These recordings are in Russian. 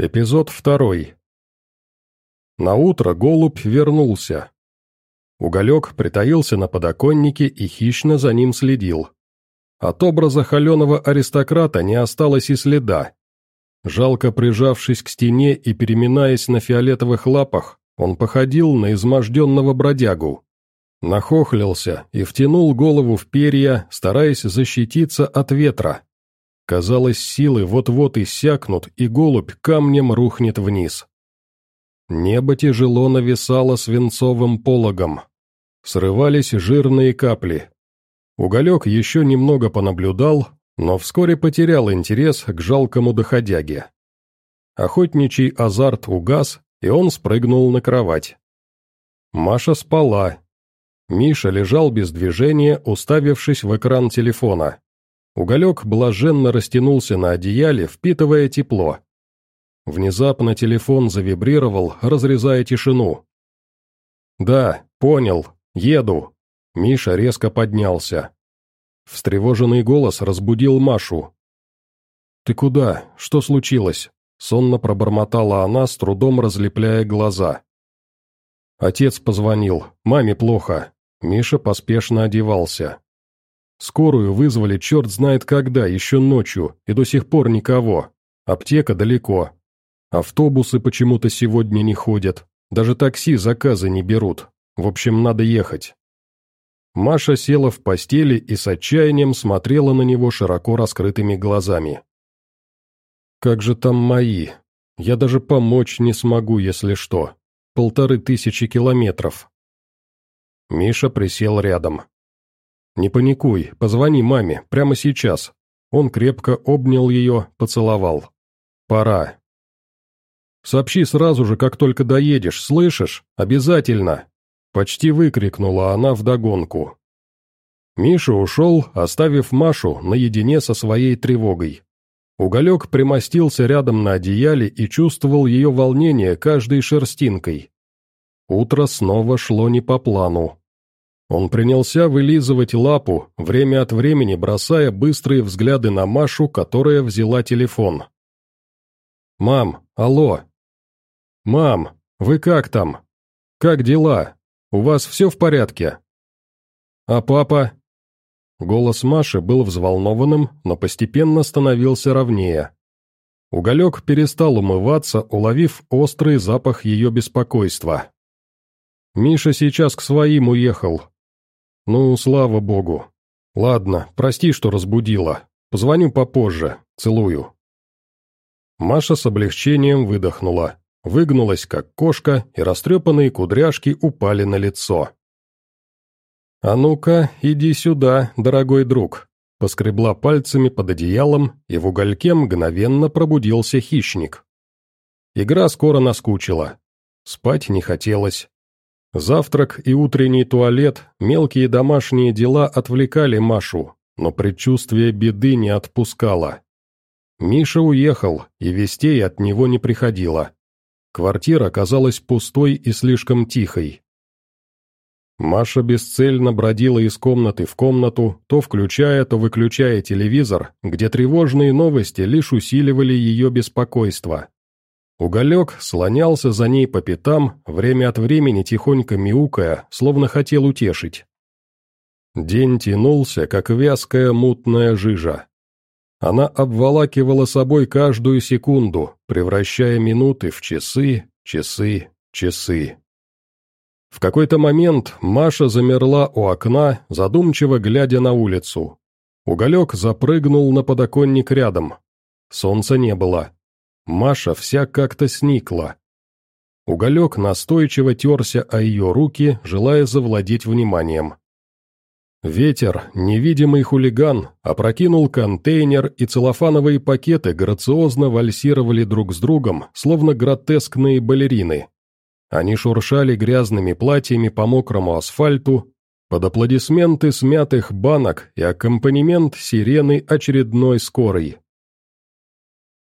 Эпизод второй. На утро голубь вернулся. Уголек притаился на подоконнике и хищно за ним следил. От образа холеного аристократа не осталось и следа. Жалко прижавшись к стене и переминаясь на фиолетовых лапах, он походил на изможденного бродягу. Нахохлился и втянул голову в перья, стараясь защититься от ветра. Казалось, силы вот-вот иссякнут, и голубь камнем рухнет вниз. Небо тяжело нависало свинцовым пологом. Срывались жирные капли. Уголек еще немного понаблюдал, но вскоре потерял интерес к жалкому доходяге. Охотничий азарт угас, и он спрыгнул на кровать. Маша спала. Миша лежал без движения, уставившись в экран телефона. Уголек блаженно растянулся на одеяле, впитывая тепло. Внезапно телефон завибрировал, разрезая тишину. «Да, понял, еду». Миша резко поднялся. Встревоженный голос разбудил Машу. «Ты куда? Что случилось?» Сонно пробормотала она, с трудом разлепляя глаза. Отец позвонил. Маме плохо. Миша поспешно одевался. Скорую вызвали черт знает когда, еще ночью, и до сих пор никого. Аптека далеко. Автобусы почему-то сегодня не ходят. Даже такси заказы не берут. В общем, надо ехать. Маша села в постели и с отчаянием смотрела на него широко раскрытыми глазами. «Как же там мои? Я даже помочь не смогу, если что. Полторы тысячи километров». Миша присел рядом. «Не паникуй, позвони маме, прямо сейчас». Он крепко обнял ее, поцеловал. «Пора». «Сообщи сразу же, как только доедешь, слышишь? Обязательно!» Почти выкрикнула она вдогонку. Миша ушел, оставив Машу наедине со своей тревогой. Уголек примостился рядом на одеяле и чувствовал ее волнение каждой шерстинкой. Утро снова шло не по плану. Он принялся вылизывать лапу, время от времени бросая быстрые взгляды на Машу, которая взяла телефон. «Мам, алло!» «Мам, вы как там? Как дела? У вас все в порядке?» «А папа?» Голос Маши был взволнованным, но постепенно становился ровнее. Уголек перестал умываться, уловив острый запах ее беспокойства. «Миша сейчас к своим уехал, «Ну, слава богу. Ладно, прости, что разбудила. Позвоню попозже. Целую». Маша с облегчением выдохнула, выгнулась, как кошка, и растрепанные кудряшки упали на лицо. «А ну-ка, иди сюда, дорогой друг», — поскребла пальцами под одеялом, и в угольке мгновенно пробудился хищник. Игра скоро наскучила. Спать не хотелось. Завтрак и утренний туалет, мелкие домашние дела отвлекали Машу, но предчувствие беды не отпускало. Миша уехал, и вестей от него не приходило. Квартира казалась пустой и слишком тихой. Маша бесцельно бродила из комнаты в комнату, то включая, то выключая телевизор, где тревожные новости лишь усиливали ее беспокойство. Уголек слонялся за ней по пятам, время от времени тихонько мяукая, словно хотел утешить. День тянулся, как вязкая мутная жижа. Она обволакивала собой каждую секунду, превращая минуты в часы, часы, часы. В какой-то момент Маша замерла у окна, задумчиво глядя на улицу. Уголек запрыгнул на подоконник рядом. Солнца не было. Маша вся как-то сникла. Уголек настойчиво терся о ее руки, желая завладеть вниманием. Ветер, невидимый хулиган, опрокинул контейнер, и целлофановые пакеты грациозно вальсировали друг с другом, словно гротескные балерины. Они шуршали грязными платьями по мокрому асфальту, под аплодисменты смятых банок и аккомпанемент сирены очередной скорой.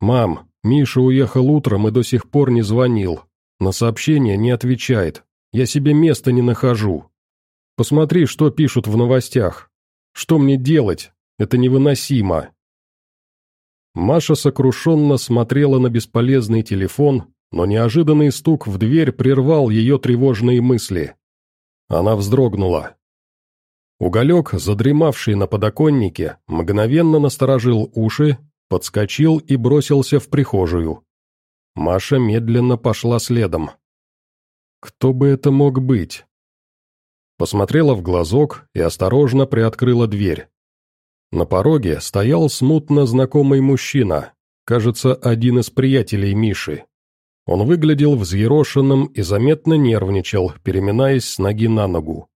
«Мам, Миша уехал утром и до сих пор не звонил. На сообщение не отвечает. Я себе места не нахожу. Посмотри, что пишут в новостях. Что мне делать? Это невыносимо. Маша сокрушенно смотрела на бесполезный телефон, но неожиданный стук в дверь прервал ее тревожные мысли. Она вздрогнула. Уголек, задремавший на подоконнике, мгновенно насторожил уши, подскочил и бросился в прихожую. Маша медленно пошла следом. Кто бы это мог быть? Посмотрела в глазок и осторожно приоткрыла дверь. На пороге стоял смутно знакомый мужчина, кажется, один из приятелей Миши. Он выглядел взъерошенным и заметно нервничал, переминаясь с ноги на ногу.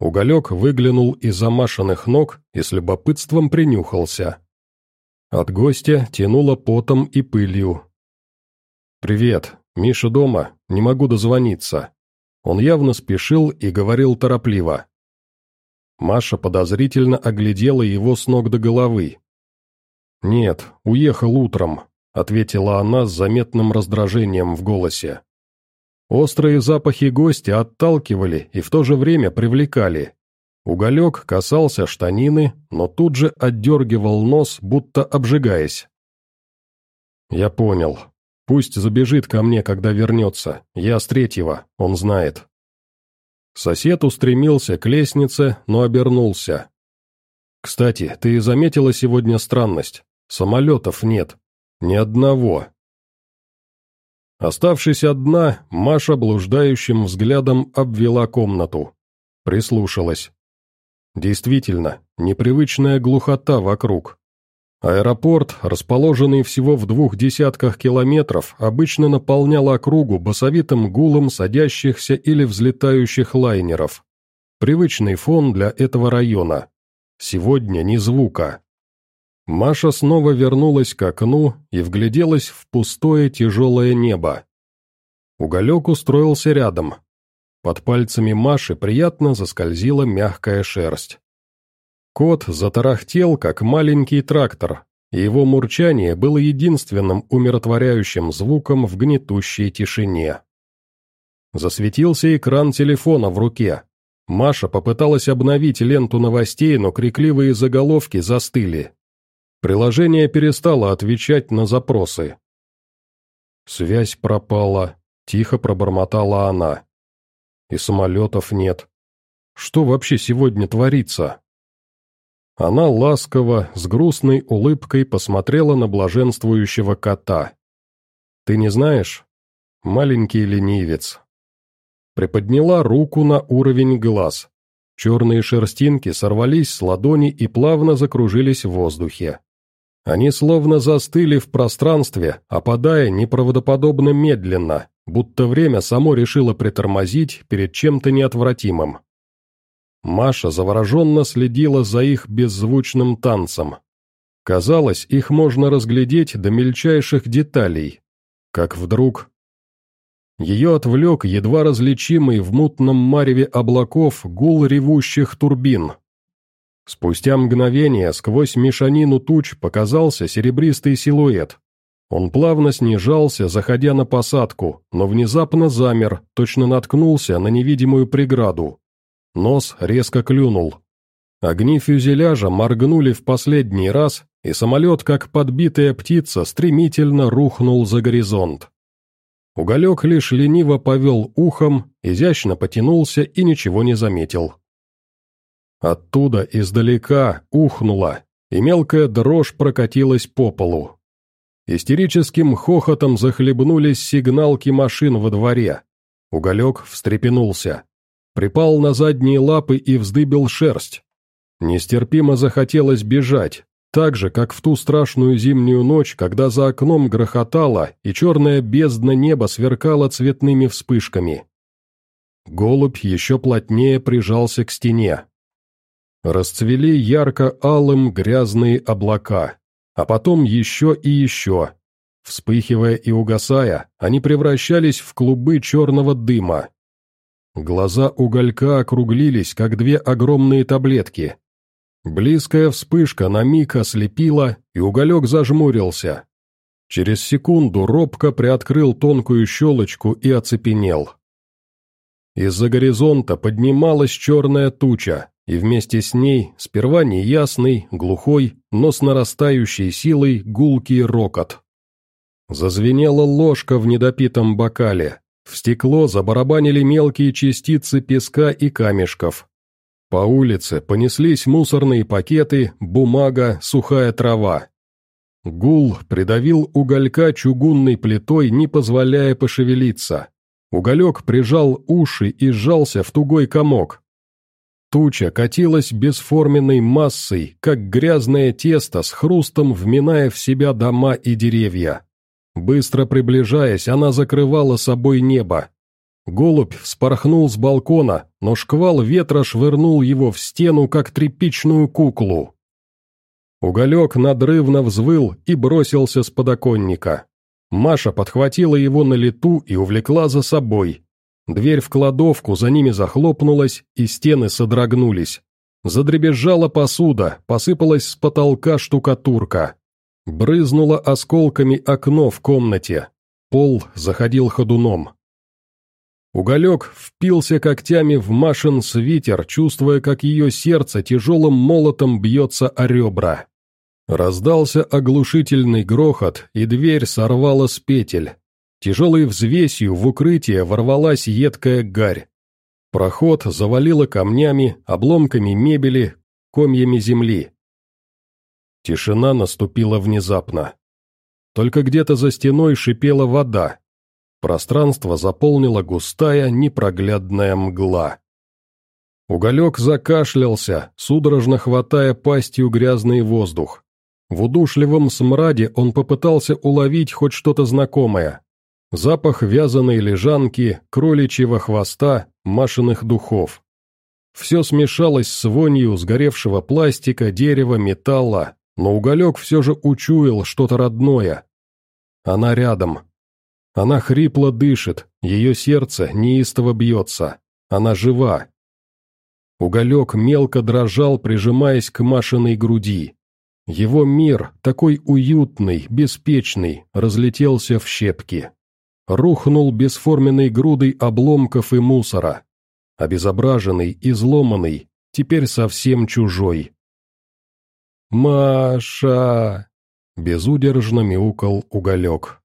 Уголек выглянул из замашенных ног и с любопытством принюхался. От гостя тянуло потом и пылью. «Привет, Миша дома, не могу дозвониться». Он явно спешил и говорил торопливо. Маша подозрительно оглядела его с ног до головы. «Нет, уехал утром», — ответила она с заметным раздражением в голосе. Острые запахи гостя отталкивали и в то же время привлекали. Уголек касался штанины, но тут же отдергивал нос, будто обжигаясь. «Я понял. Пусть забежит ко мне, когда вернется. Я с третьего, он знает». Сосед устремился к лестнице, но обернулся. «Кстати, ты заметила сегодня странность? Самолетов нет. Ни одного». Оставшись одна, Маша блуждающим взглядом обвела комнату. Прислушалась. Действительно, непривычная глухота вокруг. Аэропорт, расположенный всего в двух десятках километров, обычно наполнял округу басовитым гулом садящихся или взлетающих лайнеров. Привычный фон для этого района. Сегодня ни звука. Маша снова вернулась к окну и вгляделась в пустое тяжелое небо. Уголек устроился рядом. Под пальцами Маши приятно заскользила мягкая шерсть. Кот затарахтел, как маленький трактор, и его мурчание было единственным умиротворяющим звуком в гнетущей тишине. Засветился экран телефона в руке. Маша попыталась обновить ленту новостей, но крикливые заголовки застыли. Приложение перестало отвечать на запросы. Связь пропала, тихо пробормотала она. И самолетов нет. Что вообще сегодня творится? Она ласково, с грустной улыбкой посмотрела на блаженствующего кота. «Ты не знаешь? Маленький ленивец». Приподняла руку на уровень глаз. Черные шерстинки сорвались с ладони и плавно закружились в воздухе. Они словно застыли в пространстве, опадая неправдоподобно медленно, будто время само решило притормозить перед чем-то неотвратимым. Маша завороженно следила за их беззвучным танцем. Казалось, их можно разглядеть до мельчайших деталей. Как вдруг... Ее отвлек едва различимый в мутном мареве облаков гул ревущих турбин. Спустя мгновение сквозь мешанину туч показался серебристый силуэт. Он плавно снижался, заходя на посадку, но внезапно замер, точно наткнулся на невидимую преграду. Нос резко клюнул. Огни фюзеляжа моргнули в последний раз, и самолет, как подбитая птица, стремительно рухнул за горизонт. Уголек лишь лениво повел ухом, изящно потянулся и ничего не заметил. Оттуда издалека ухнуло, и мелкая дрожь прокатилась по полу. Истерическим хохотом захлебнулись сигналки машин во дворе. Уголек встрепенулся припал на задние лапы и вздыбил шерсть. Нестерпимо захотелось бежать, так же, как в ту страшную зимнюю ночь, когда за окном грохотало, и черная бездна неба сверкала цветными вспышками. Голубь еще плотнее прижался к стене. Расцвели ярко-алым грязные облака, а потом еще и еще. Вспыхивая и угасая, они превращались в клубы черного дыма. Глаза уголька округлились, как две огромные таблетки. Близкая вспышка на миг ослепила, и уголек зажмурился. Через секунду робко приоткрыл тонкую щелочку и оцепенел. Из-за горизонта поднималась черная туча, и вместе с ней сперва неясный, глухой, но с нарастающей силой гулкий рокот. Зазвенела ложка в недопитом бокале, в стекло забарабанили мелкие частицы песка и камешков. По улице понеслись мусорные пакеты, бумага, сухая трава. Гул придавил уголька чугунной плитой, не позволяя пошевелиться. Уголек прижал уши и сжался в тугой комок. Туча катилась бесформенной массой, как грязное тесто с хрустом вминая в себя дома и деревья. Быстро приближаясь, она закрывала собой небо. Голубь вспорхнул с балкона, но шквал ветра швырнул его в стену, как тряпичную куклу. Уголек надрывно взвыл и бросился с подоконника. Маша подхватила его на лету и увлекла за собой. Дверь в кладовку за ними захлопнулась, и стены содрогнулись. Задребезжала посуда, посыпалась с потолка штукатурка. Брызнуло осколками окно в комнате. Пол заходил ходуном. Уголек впился когтями в Машин свитер, чувствуя, как ее сердце тяжелым молотом бьется о ребра. Раздался оглушительный грохот, и дверь сорвала с петель. Тяжелой взвесью в укрытие ворвалась едкая гарь. Проход завалило камнями, обломками мебели, комьями земли. Тишина наступила внезапно. Только где-то за стеной шипела вода. Пространство заполнила густая, непроглядная мгла. Уголек закашлялся, судорожно хватая пастью грязный воздух. В удушливом смраде он попытался уловить хоть что-то знакомое. Запах вязаной лежанки, кроличьего хвоста, машиных духов. Все смешалось с вонью сгоревшего пластика, дерева, металла, но уголек все же учуял что-то родное. Она рядом, она хрипло дышит, ее сердце неистово бьется. Она жива. Уголек мелко дрожал, прижимаясь к Машиной груди. Его мир, такой уютный, беспечный, разлетелся в щепки. Рухнул бесформенной грудой обломков и мусора. Обезображенный, изломанный, теперь совсем чужой. «Маша!» — безудержно мяукал уголек.